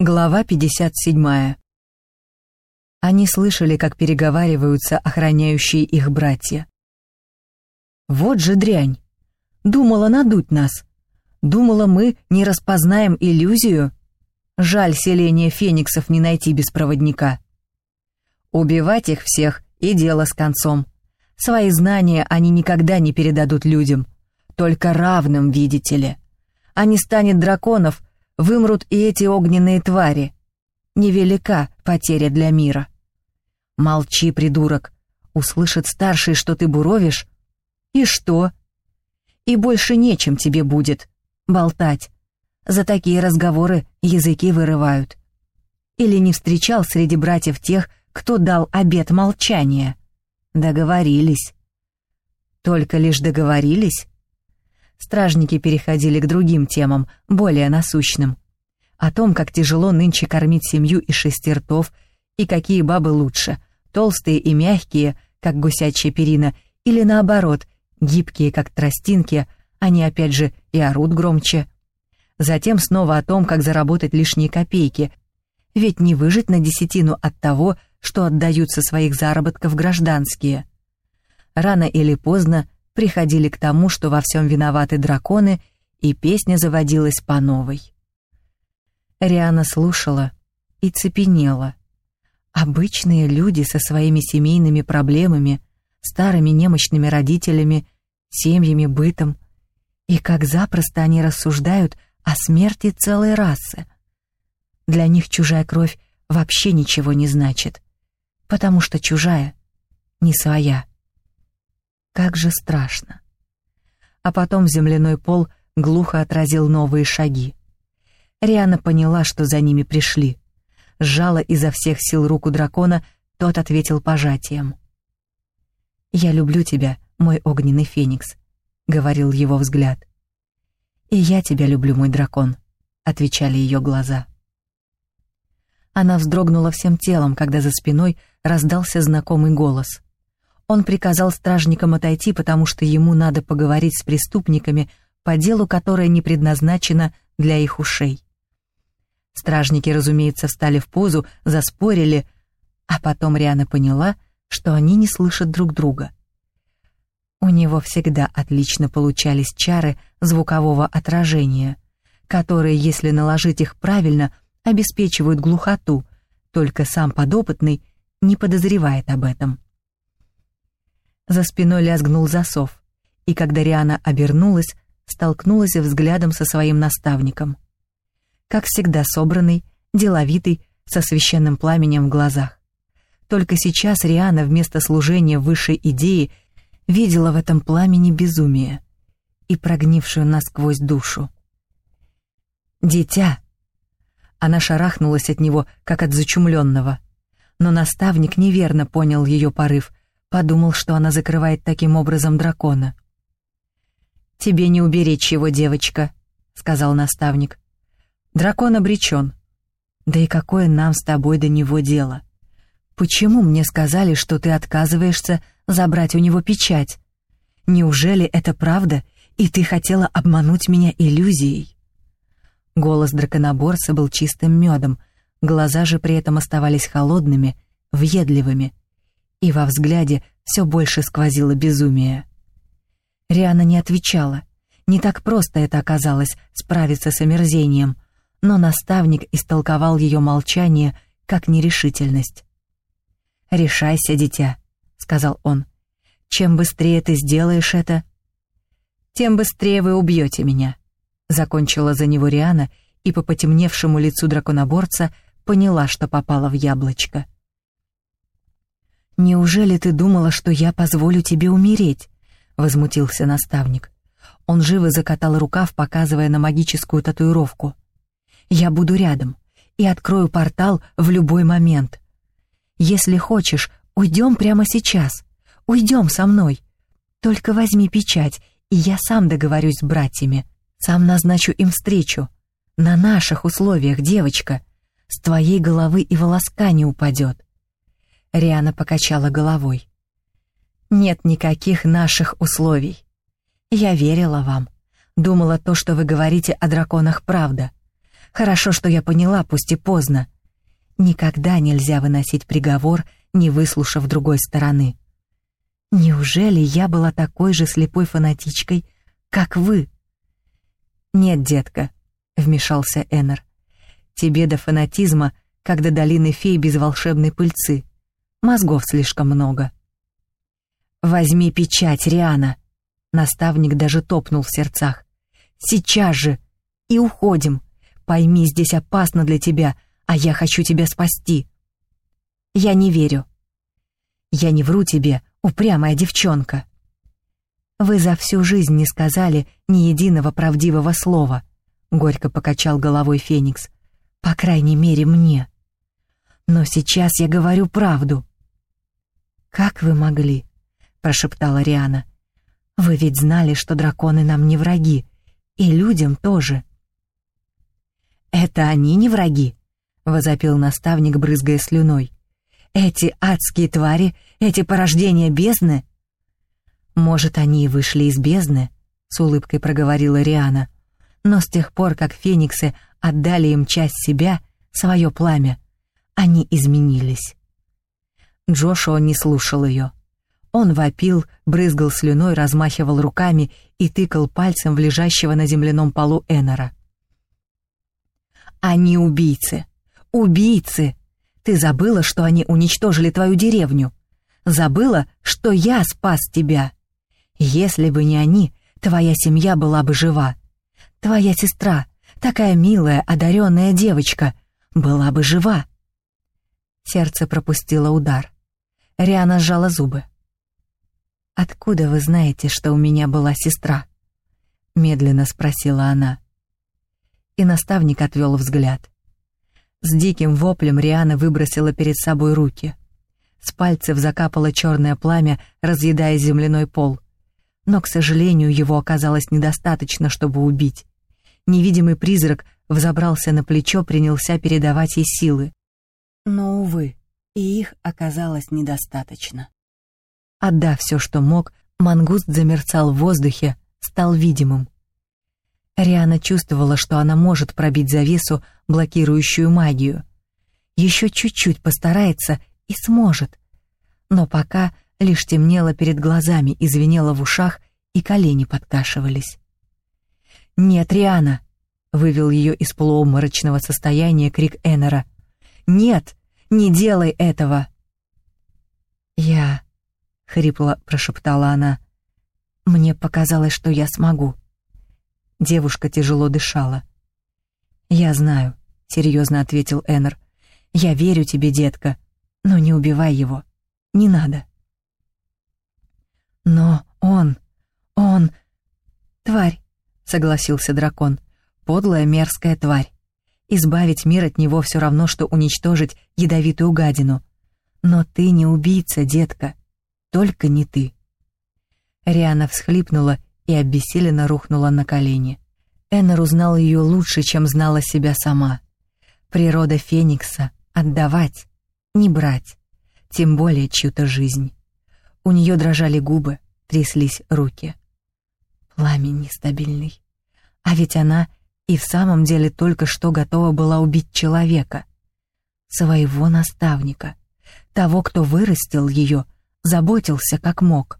Глава 57. Они слышали, как переговариваются охраняющие их братья. «Вот же дрянь! Думала надуть нас. Думала, мы не распознаем иллюзию. Жаль, селение фениксов не найти без проводника. Убивать их всех и дело с концом. Свои знания они никогда не передадут людям, только равным, видите ли. А не станет драконов — Вымрут и эти огненные твари. Невелика потеря для мира. Молчи, придурок. Услышит старший, что ты буровишь. И что? И больше нечем тебе будет болтать. За такие разговоры языки вырывают. Или не встречал среди братьев тех, кто дал обет молчания? Договорились. Только лишь договорились? Стражники переходили к другим темам, более насущным. О том, как тяжело нынче кормить семью из шести ртов, и какие бабы лучше, толстые и мягкие, как гусячья перина, или наоборот, гибкие, как тростинки, они опять же и орут громче. Затем снова о том, как заработать лишние копейки, ведь не выжить на десятину от того, что отдают со своих заработков гражданские. Рано или поздно приходили к тому, что во всем виноваты драконы, и песня заводилась по новой. Риана слушала и цепенела. Обычные люди со своими семейными проблемами, старыми немощными родителями, семьями, бытом. И как запросто они рассуждают о смерти целой расы. Для них чужая кровь вообще ничего не значит, потому что чужая не своя. Как же страшно. А потом земляной пол глухо отразил новые шаги. Риана поняла, что за ними пришли. Сжала изо всех сил руку дракона, тот ответил пожатием. «Я люблю тебя, мой огненный феникс», — говорил его взгляд. «И я тебя люблю, мой дракон», — отвечали ее глаза. Она вздрогнула всем телом, когда за спиной раздался знакомый голос. Он приказал стражникам отойти, потому что ему надо поговорить с преступниками по делу, которое не предназначено для их ушей. Стражники, разумеется, встали в позу, заспорили, а потом Риана поняла, что они не слышат друг друга. У него всегда отлично получались чары звукового отражения, которые, если наложить их правильно, обеспечивают глухоту, только сам подопытный не подозревает об этом. За спиной лязгнул засов, и когда Риана обернулась, столкнулась взглядом со своим наставником. Как всегда собранный, деловитый, со священным пламенем в глазах. Только сейчас Риана вместо служения высшей идеи видела в этом пламени безумие и прогнившую насквозь душу. «Дитя!» Она шарахнулась от него, как от зачумленного. Но наставник неверно понял ее порыв Подумал, что она закрывает таким образом дракона. «Тебе не уберечь его, девочка», — сказал наставник. «Дракон обречен. Да и какое нам с тобой до него дело? Почему мне сказали, что ты отказываешься забрать у него печать? Неужели это правда, и ты хотела обмануть меня иллюзией?» Голос драконоборца был чистым медом, глаза же при этом оставались холодными, въедливыми — и во взгляде все больше сквозило безумие. Риана не отвечала. Не так просто это оказалось справиться с омерзением, но наставник истолковал ее молчание как нерешительность. «Решайся, дитя», — сказал он. «Чем быстрее ты сделаешь это, тем быстрее вы убьете меня», — закончила за него Риана и по потемневшему лицу драконоборца поняла, что попала в яблочко. «Неужели ты думала, что я позволю тебе умереть?» — возмутился наставник. Он живо закатал рукав, показывая на магическую татуировку. «Я буду рядом и открою портал в любой момент. Если хочешь, уйдем прямо сейчас. Уйдем со мной. Только возьми печать, и я сам договорюсь с братьями. Сам назначу им встречу. На наших условиях, девочка. С твоей головы и волоска не упадет. Риана покачала головой. «Нет никаких наших условий. Я верила вам. Думала, то, что вы говорите о драконах, правда. Хорошо, что я поняла, пусть и поздно. Никогда нельзя выносить приговор, не выслушав другой стороны. Неужели я была такой же слепой фанатичкой, как вы? Нет, детка, вмешался Эннер. Тебе до фанатизма, как до долины фей без волшебной пыльцы. Мозгов слишком много. Возьми печать, Риана. Наставник даже топнул в сердцах. Сейчас же и уходим. Пойми, здесь опасно для тебя, а я хочу тебя спасти. Я не верю. Я не вру тебе, упрямая девчонка. Вы за всю жизнь не сказали ни единого правдивого слова, горько покачал головой Феникс. По крайней мере, мне. Но сейчас я говорю правду. Как вы могли? прошептала Риана. Вы ведь знали, что драконы нам не враги, и людям тоже. «Это они не враги», — возопил наставник, брызгая слюной. «Эти адские твари, эти порождения бездны?» «Может, они и вышли из бездны», — с улыбкой проговорила Риана. «Но с тех пор, как фениксы отдали им часть себя, свое пламя, они изменились». Джошуа не слушал ее. Он вопил, брызгал слюной, размахивал руками и тыкал пальцем в лежащего на земляном полу Эннера. Они убийцы. Убийцы. Ты забыла, что они уничтожили твою деревню. Забыла, что я спас тебя. Если бы не они, твоя семья была бы жива. Твоя сестра, такая милая, одаренная девочка, была бы жива. Сердце пропустило удар. Риана сжала зубы. «Откуда вы знаете, что у меня была сестра?» Медленно спросила она и наставник отвел взгляд. С диким воплем Риана выбросила перед собой руки. С пальцев закапало черное пламя, разъедая земляной пол. Но, к сожалению, его оказалось недостаточно, чтобы убить. Невидимый призрак взобрался на плечо, принялся передавать ей силы. Но, увы, и их оказалось недостаточно. Отдав все, что мог, мангуст замерцал в воздухе, стал видимым. Риана чувствовала, что она может пробить завесу, блокирующую магию. Еще чуть-чуть постарается и сможет. Но пока лишь темнело перед глазами и звенело в ушах, и колени подкашивались. «Нет, Риана!» — вывел ее из полуобморочного состояния крик Эннера. «Нет, не делай этого!» «Я...» — хрипло прошептала она. «Мне показалось, что я смогу». Девушка тяжело дышала. «Я знаю», — серьезно ответил Эннер. «Я верю тебе, детка, но не убивай его. Не надо». «Но он... он...» «Тварь», — согласился дракон. «Подлая мерзкая тварь. Избавить мир от него все равно, что уничтожить ядовитую гадину. Но ты не убийца, детка. Только не ты». Риана всхлипнула и обессиленно рухнула на колени. Эннер узнал ее лучше, чем знала себя сама. Природа Феникса — отдавать, не брать, тем более чью-то жизнь. У нее дрожали губы, тряслись руки. Пламень нестабильный. А ведь она и в самом деле только что готова была убить человека. Своего наставника, того, кто вырастил ее, заботился как мог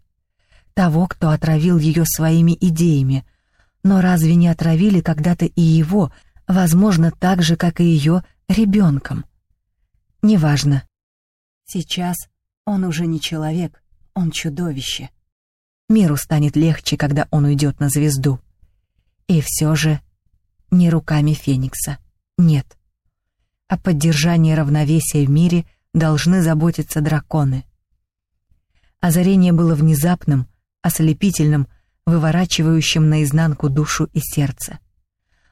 того, кто отравил ее своими идеями. Но разве не отравили когда-то и его, возможно, так же, как и ее, ребенком? Неважно. Сейчас он уже не человек, он чудовище. Миру станет легче, когда он уйдет на звезду. И все же не руками Феникса, нет. О поддержании равновесия в мире должны заботиться драконы. Озарение было внезапным, ослепительным, выворачивающим наизнанку душу и сердце.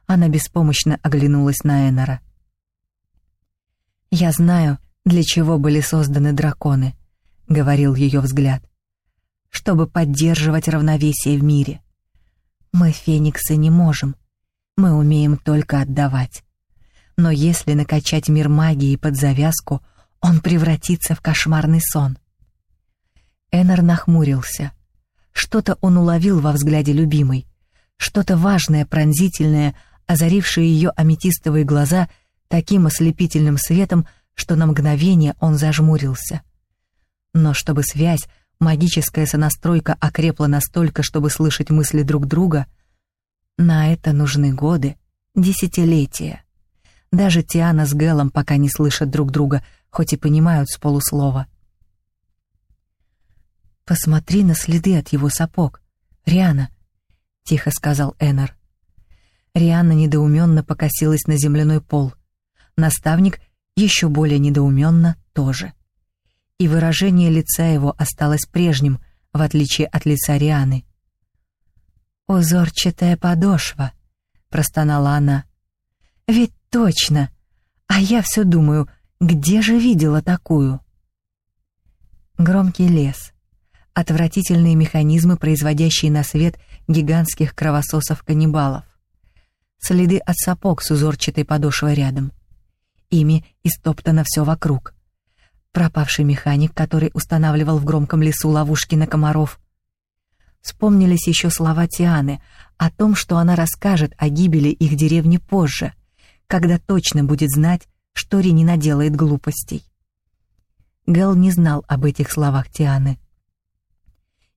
Она беспомощно оглянулась на Энора. «Я знаю, для чего были созданы драконы», — говорил ее взгляд. «Чтобы поддерживать равновесие в мире. Мы, фениксы, не можем. Мы умеем только отдавать. Но если накачать мир магии под завязку, он превратится в кошмарный сон». Эннер нахмурился. Что-то он уловил во взгляде любимой, что-то важное, пронзительное, озарившие ее аметистовые глаза таким ослепительным светом, что на мгновение он зажмурился. Но чтобы связь, магическая сонастройка окрепла настолько, чтобы слышать мысли друг друга, на это нужны годы, десятилетия. Даже Тиана с Гэлом пока не слышат друг друга, хоть и понимают с полуслова. «Посмотри на следы от его сапог, Риана», — тихо сказал Эннер. Риана недоуменно покосилась на земляной пол. Наставник еще более недоуменно тоже. И выражение лица его осталось прежним, в отличие от лица Рианы. «Узорчатая подошва», — простонала она. «Ведь точно! А я все думаю, где же видела такую?» Громкий лес. Отвратительные механизмы, производящие на свет гигантских кровососов-каннибалов. Следы от сапог с узорчатой подошвой рядом. Ими истоптано все вокруг. Пропавший механик, который устанавливал в громком лесу ловушки на комаров. Вспомнились еще слова Тианы о том, что она расскажет о гибели их деревни позже, когда точно будет знать, что Ри не наделает глупостей. Гэл не знал об этих словах Тианы.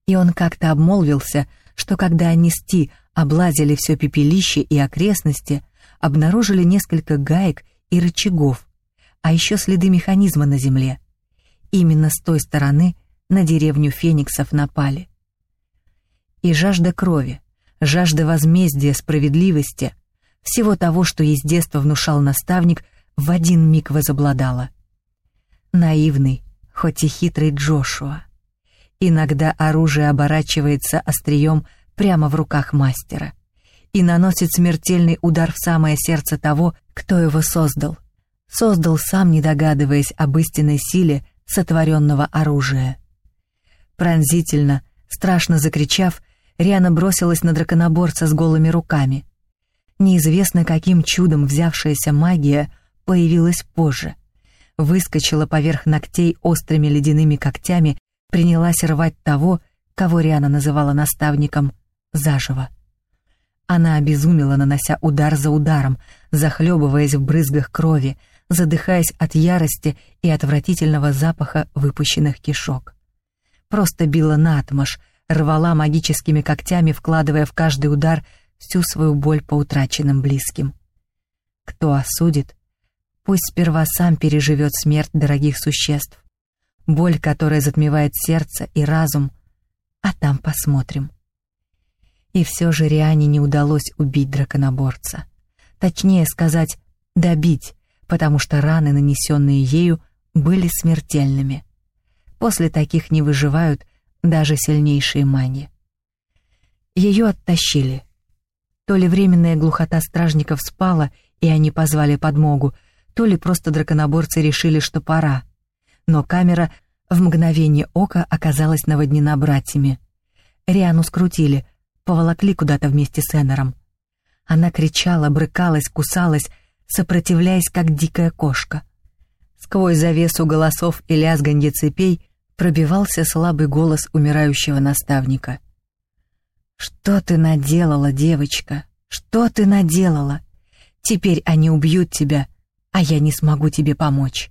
И он как-то обмолвился, что когда они с Ти облазили все пепелище и окрестности, обнаружили несколько гаек и рычагов, а еще следы механизма на земле. Именно с той стороны на деревню фениксов напали. И жажда крови, жажда возмездия, справедливости, всего того, что ей с детства внушал наставник, в один миг возобладала. Наивный, хоть и хитрый Джошуа. Иногда оружие оборачивается острием прямо в руках мастера и наносит смертельный удар в самое сердце того, кто его создал. Создал сам, не догадываясь об истинной силе сотворенного оружия. Пронзительно, страшно закричав, Риана бросилась на драконоборца с голыми руками. Неизвестно каким чудом взявшаяся магия появилась позже. Выскочила поверх ногтей острыми ледяными когтями, принялась рвать того, кого Риана называла наставником, заживо. Она обезумела, нанося удар за ударом, захлебываясь в брызгах крови, задыхаясь от ярости и отвратительного запаха выпущенных кишок. Просто била наотмашь, рвала магическими когтями, вкладывая в каждый удар всю свою боль по утраченным близким. Кто осудит, пусть сперва сам переживет смерть дорогих существ, боль, которая затмевает сердце и разум, а там посмотрим. И все же Риане не удалось убить драконоборца. Точнее сказать, добить, потому что раны, нанесенные ею, были смертельными. После таких не выживают даже сильнейшие маги. Ее оттащили. То ли временная глухота стражников спала, и они позвали подмогу, то ли просто драконоборцы решили, что пора. Но камера в мгновение ока оказалась наводнена братьями. Риану скрутили, поволокли куда-то вместе с Эннером. Она кричала, брыкалась, кусалась, сопротивляясь, как дикая кошка. Сквозь завесу голосов и лязганье цепей пробивался слабый голос умирающего наставника. «Что ты наделала, девочка? Что ты наделала? Теперь они убьют тебя, а я не смогу тебе помочь».